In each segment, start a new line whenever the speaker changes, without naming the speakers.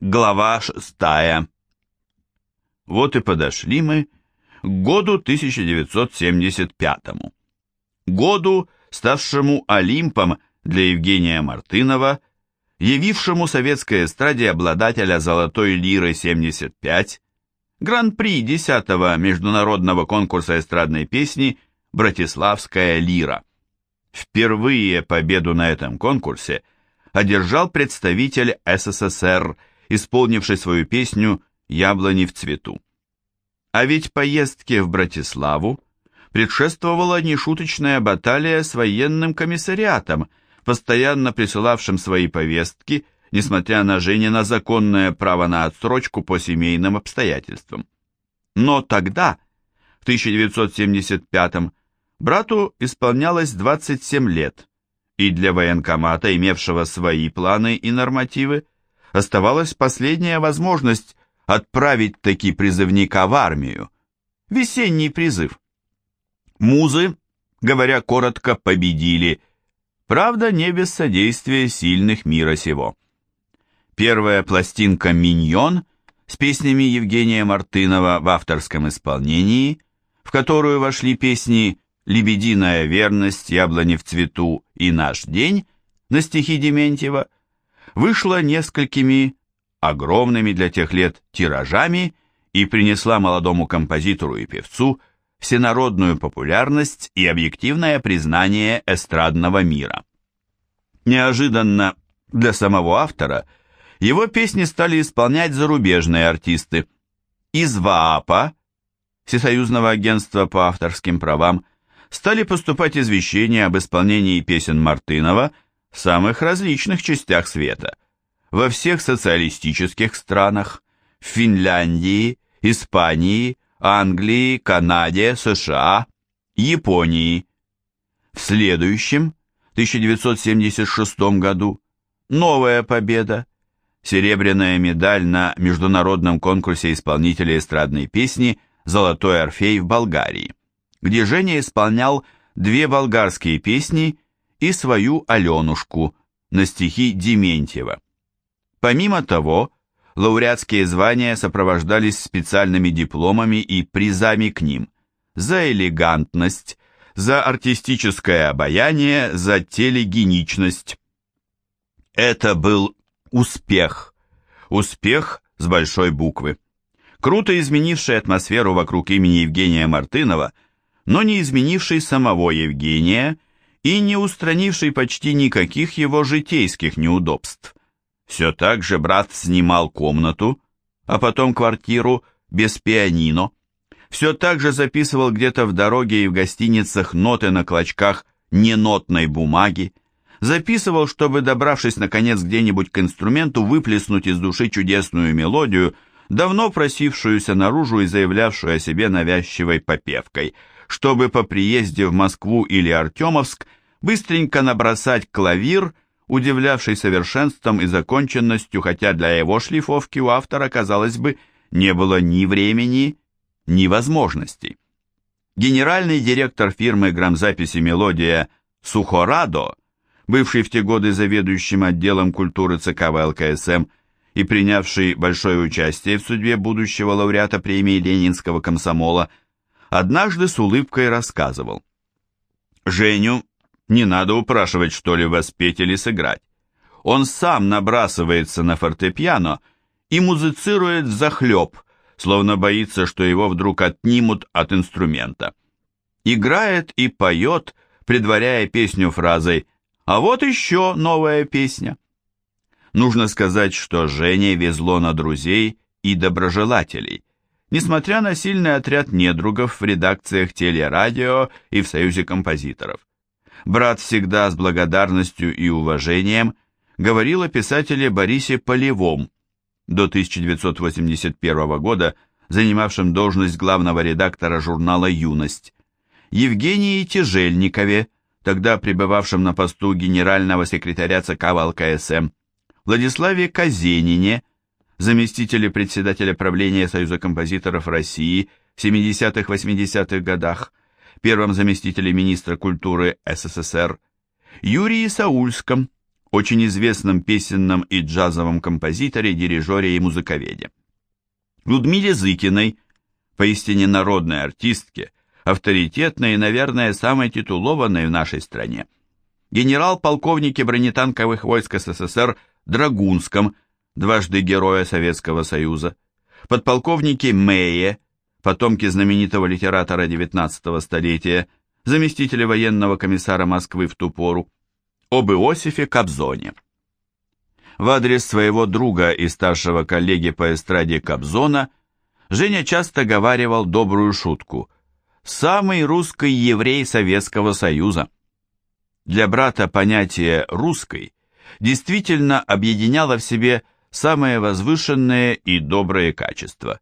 Глава шестая. Вот и подошли мы к году 1975. Году, ставшему Олимпом для Евгения Мартынова, явившему советской эстраде обладателя «Золотой лиры 75», гран-при 10-го международного конкурса эстрадной песни «Братиславская лира». Впервые победу на этом конкурсе одержал представитель СССР исполнивший свою песню «Яблони в цвету». А ведь поездке в Братиславу предшествовала нешуточная баталия с военным комиссариатом, постоянно присылавшим свои повестки, несмотря на Женина законное право на отсрочку по семейным обстоятельствам. Но тогда, в 1975 брату исполнялось 27 лет, и для военкомата, имевшего свои планы и нормативы, оставалась последняя возможность отправить таки призывника в армию. Весенний призыв. Музы, говоря коротко, победили. Правда, не без содействия сильных мира сего. Первая пластинка «Миньон» с песнями Евгения Мартынова в авторском исполнении, в которую вошли песни «Лебединая верность», «Яблони в цвету» и «Наш день» на стихи Дементьева – вышла несколькими огромными для тех лет тиражами и принесла молодому композитору и певцу всенародную популярность и объективное признание эстрадного мира. Неожиданно для самого автора его песни стали исполнять зарубежные артисты. Из ВААПа, Всесоюзного агентства по авторским правам, стали поступать извещения об исполнении песен Мартынова – в самых различных частях света, во всех социалистических странах, в Финляндии, Испании, Англии, Канаде, США, Японии. В следующем, 1976 году, новая победа, серебряная медаль на международном конкурсе исполнителей эстрадной песни «Золотой Орфей» в Болгарии, где Женя исполнял две болгарские песни и свою Аленушку на стихи Дементьева. Помимо того, лауреатские звания сопровождались специальными дипломами и призами к ним за элегантность, за артистическое обаяние, за телегеничность. Это был успех. Успех с большой буквы. Круто изменивший атмосферу вокруг имени Евгения Мартынова, но не изменивший самого Евгения и не устранивший почти никаких его житейских неудобств. Все так же брат снимал комнату, а потом квартиру без пианино. Все так же записывал где-то в дороге и в гостиницах ноты на клочках ненотной бумаги. Записывал, чтобы, добравшись наконец где-нибудь к инструменту, выплеснуть из души чудесную мелодию, давно просившуюся наружу и заявлявшую о себе навязчивой попевкой – чтобы по приезде в Москву или Артемовск быстренько набросать клавир, удивлявший совершенством и законченностью, хотя для его шлифовки у автора, казалось бы, не было ни времени, ни возможностей. Генеральный директор фирмы грамзаписи «Мелодия» Сухорадо, бывший в те годы заведующим отделом культуры ЦК ВЛКСМ и принявший большое участие в судьбе будущего лауреата премии Ленинского комсомола, однажды с улыбкой рассказывал. Женю не надо упрашивать что-ли воспеть или сыграть. Он сам набрасывается на фортепиано и музицирует захлеб, словно боится, что его вдруг отнимут от инструмента. Играет и поет, предваряя песню фразой «А вот еще новая песня». Нужно сказать, что Жене везло на друзей и доброжелателей несмотря на сильный отряд недругов в редакциях телерадио и в Союзе композиторов. Брат всегда с благодарностью и уважением говорил о писателе Борисе Полевом, до 1981 года занимавшем должность главного редактора журнала «Юность», Евгении Тяжельникове, тогда пребывавшем на посту генерального секретаря ЦК ВЛКСМ, Владиславе Казенине, заместителе председателя правления Союза композиторов России в 70-80-х годах, первом заместителе министра культуры СССР, Юрии Саульском, очень известном песенном и джазовом композиторе, дирижере и музыковеде. Людмиле Зыкиной, поистине народной артистке, авторитетной и, наверное, самой титулованной в нашей стране. Генерал-полковнике бронетанковых войск СССР Драгунском, дважды Героя Советского Союза, подполковнике Мэе, потомки знаменитого литератора XIX столетия, заместителя военного комиссара Москвы в ту пору, об Иосифе Кобзоне. В адрес своего друга и старшего коллеги по эстраде Кобзона Женя часто говаривал добрую шутку «Самый русский еврей Советского Союза». Для брата понятие «русский» действительно объединяло в себе самые возвышенные и добрые качества.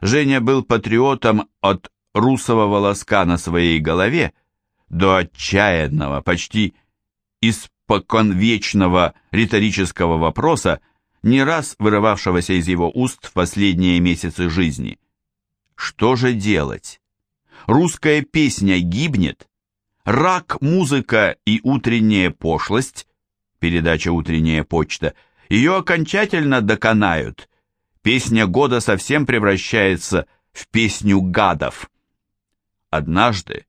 Женя был патриотом от русого волоска на своей голове до отчаянного, почти испоконвечного риторического вопроса, не раз вырывавшегося из его уст в последние месяцы жизни. Что же делать? Русская песня гибнет, рак, музыка и утренняя пошлость, передача «Утренняя почта», ее окончательно доконают. Песня года совсем превращается в песню гадов. Однажды,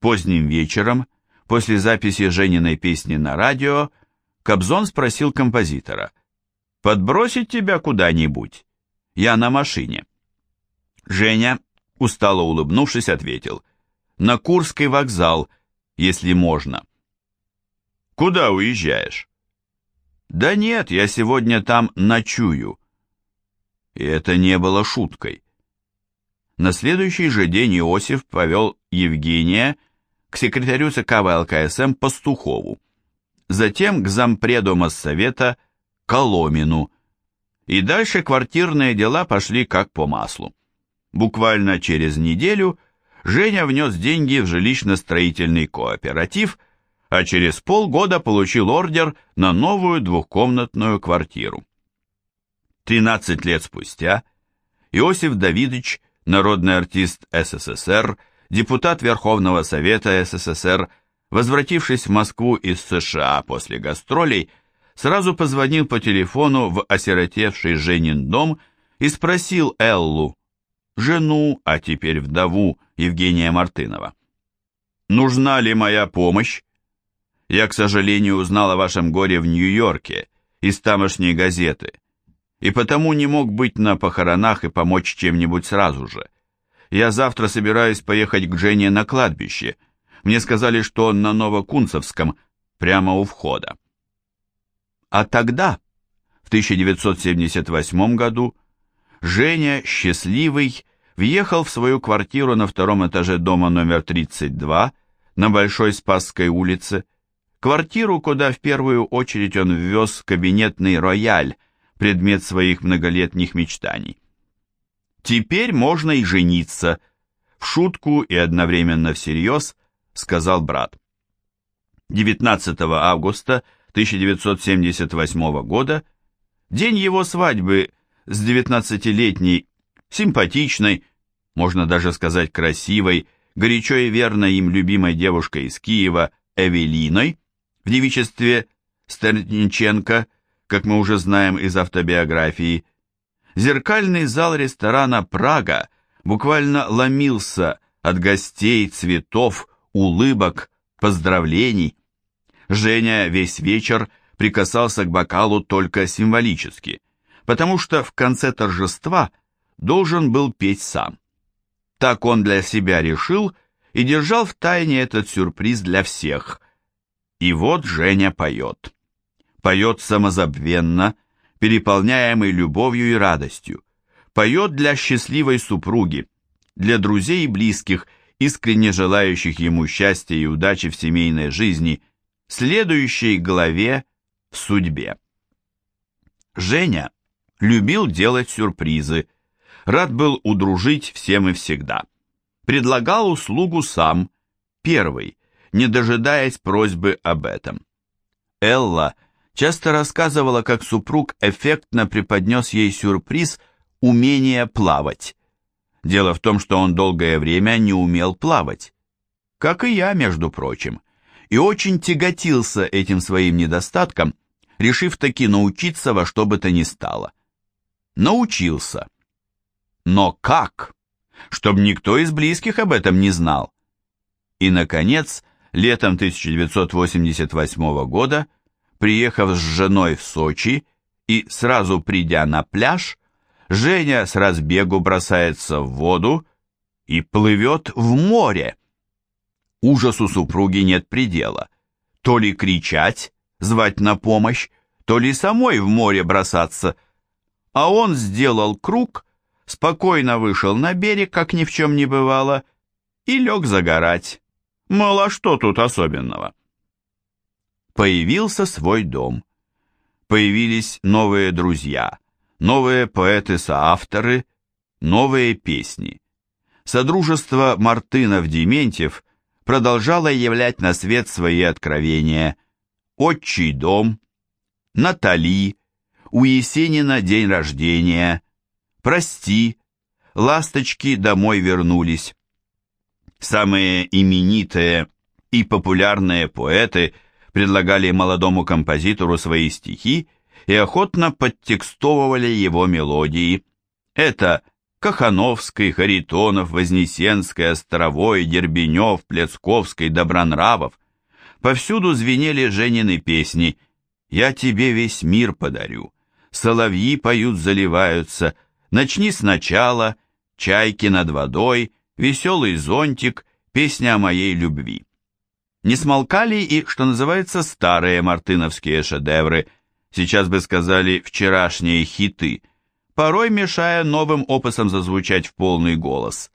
поздним вечером, после записи Жениной песни на радио, Кобзон спросил композитора, «Подбросить тебя куда-нибудь? Я на машине». Женя, устало улыбнувшись, ответил, «На Курский вокзал, если можно». «Куда уезжаешь?» «Да нет, я сегодня там ночую». И это не было шуткой. На следующий же день Иосиф повел Евгения к секретарю ЦК ВЛКСМ Пастухову, затем к зампреду Моссовета Коломину, и дальше квартирные дела пошли как по маслу. Буквально через неделю Женя внес деньги в жилищно-строительный кооператив, а через полгода получил ордер на новую двухкомнатную квартиру. 13 лет спустя Иосиф Давидович, народный артист СССР, депутат Верховного Совета СССР, возвратившись в Москву из США после гастролей, сразу позвонил по телефону в осиротевший Женин дом и спросил Эллу, жену, а теперь вдову Евгения Мартынова. «Нужна ли моя помощь? Я, к сожалению, узнал о вашем горе в Нью-Йорке из тамошней газеты, и потому не мог быть на похоронах и помочь чем-нибудь сразу же. Я завтра собираюсь поехать к Жене на кладбище. Мне сказали, что он на Новокунцевском, прямо у входа. А тогда, в 1978 году, Женя, счастливый, въехал в свою квартиру на втором этаже дома номер 32 на Большой Спасской улице, квартиру, куда в первую очередь он ввез кабинетный рояль, предмет своих многолетних мечтаний. «Теперь можно и жениться», — в шутку и одновременно всерьез сказал брат. 19 августа 1978 года, день его свадьбы с 19-летней, симпатичной, можно даже сказать красивой, горячо и верно им любимой девушкой из Киева Эвелиной, в девичестве Стерниченко, как мы уже знаем из автобиографии, Зеркальный зал ресторана «Прага» буквально ломился от гостей, цветов, улыбок, поздравлений. Женя весь вечер прикасался к бокалу только символически, потому что в конце торжества должен был петь сам. Так он для себя решил и держал в тайне этот сюрприз для всех. И вот Женя поет. Поет самозабвенно, переполняемый любовью и радостью, поет для счастливой супруги, для друзей и близких, искренне желающих ему счастья и удачи в семейной жизни, следующей главе в судьбе. Женя любил делать сюрпризы, рад был удружить всем и всегда. Предлагал услугу сам, первый, не дожидаясь просьбы об этом. Элла – часто рассказывала, как супруг эффектно преподнес ей сюрприз умения плавать. Дело в том, что он долгое время не умел плавать. Как и я, между прочим. И очень тяготился этим своим недостатком, решив таки научиться во что бы то ни стало. Научился. Но как? Чтоб никто из близких об этом не знал. И, наконец, летом 1988 года, приехав с женой в Сочи и сразу придя на пляж, Женя с разбегу бросается в воду и плывет в море. Ужасу супруги нет предела. То ли кричать, звать на помощь, то ли самой в море бросаться. А он сделал круг, спокойно вышел на берег, как ни в чем не бывало, и лег загорать. Мол, а что тут особенного? Появился свой дом. Появились новые друзья, новые поэты-соавторы, новые песни. Содружество Мартынов-Дементьев продолжало являть на свет свои откровения. «Отчий дом», «Натали», «У Есенина день рождения», «Прости», «Ласточки домой вернулись». Самые именитые и популярные поэты предлагали молодому композитору свои стихи и охотно подтекстовывали его мелодии. Это Кахановский, Харитонов, Вознесенский, Островой, Дербенев, Плесковский, Добронравов. Повсюду звенели Женины песни «Я тебе весь мир подарю», «Соловьи поют, заливаются», «Начни сначала», «Чайки над водой», веселый зонтик, песня о моей любви. Не смолкали и, что называется, старые мартыновские шедевры, сейчас бы сказали вчерашние хиты, порой мешая новым опусам зазвучать в полный голос.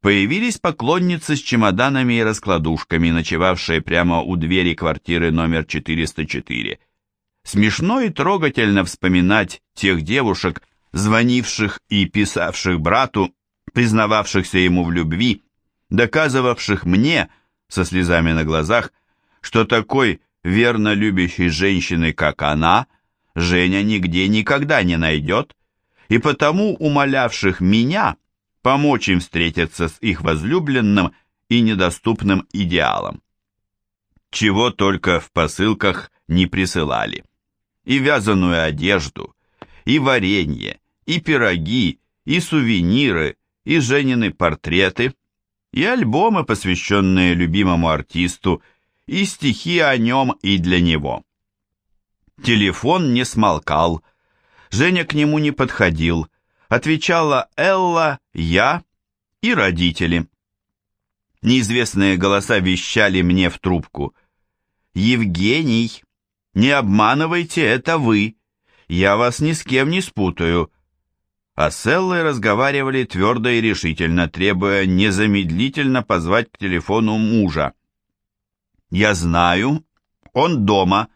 Появились поклонницы с чемоданами и раскладушками, ночевавшие прямо у двери квартиры номер 404. Смешно и трогательно вспоминать тех девушек, звонивших и писавших брату признававшихся ему в любви, доказывавших мне, со слезами на глазах, что такой верно любящей женщины, как она, Женя нигде никогда не найдет, и потому умолявших меня помочь им встретиться с их возлюбленным и недоступным идеалом. Чего только в посылках не присылали. И вязаную одежду, и варенье, и пироги, и сувениры, и Женины портреты, и альбомы, посвященные любимому артисту, и стихи о нем и для него. Телефон не смолкал, Женя к нему не подходил, отвечала Элла, я и родители. Неизвестные голоса вещали мне в трубку. «Евгений, не обманывайте, это вы. Я вас ни с кем не спутаю а с разговаривали твердо и решительно, требуя незамедлительно позвать к телефону мужа. «Я знаю, он дома.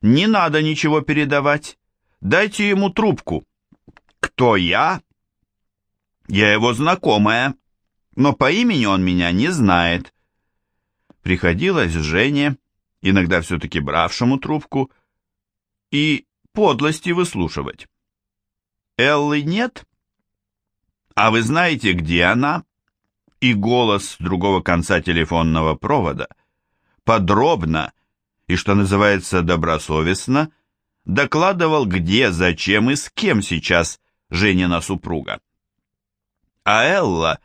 Не надо ничего передавать. Дайте ему трубку». «Кто я?» «Я его знакомая, но по имени он меня не знает». Приходилось Жене, иногда все-таки бравшему трубку, и подлости выслушивать. Эллы нет? А вы знаете, где она? И голос с другого конца телефонного провода подробно и, что называется, добросовестно докладывал, где, зачем и с кем сейчас Женина супруга. А Элла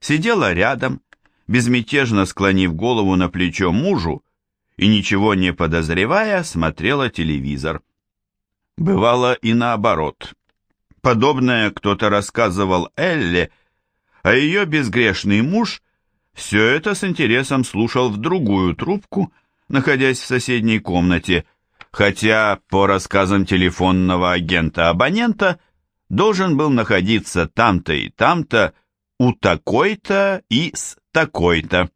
сидела рядом, безмятежно склонив голову на плечо мужу и, ничего не подозревая, смотрела телевизор. Бывало и наоборот. Подобное кто-то рассказывал Элле, а ее безгрешный муж все это с интересом слушал в другую трубку, находясь в соседней комнате, хотя, по рассказам телефонного агента-абонента, должен был находиться там-то и там-то, у такой-то и с такой-то.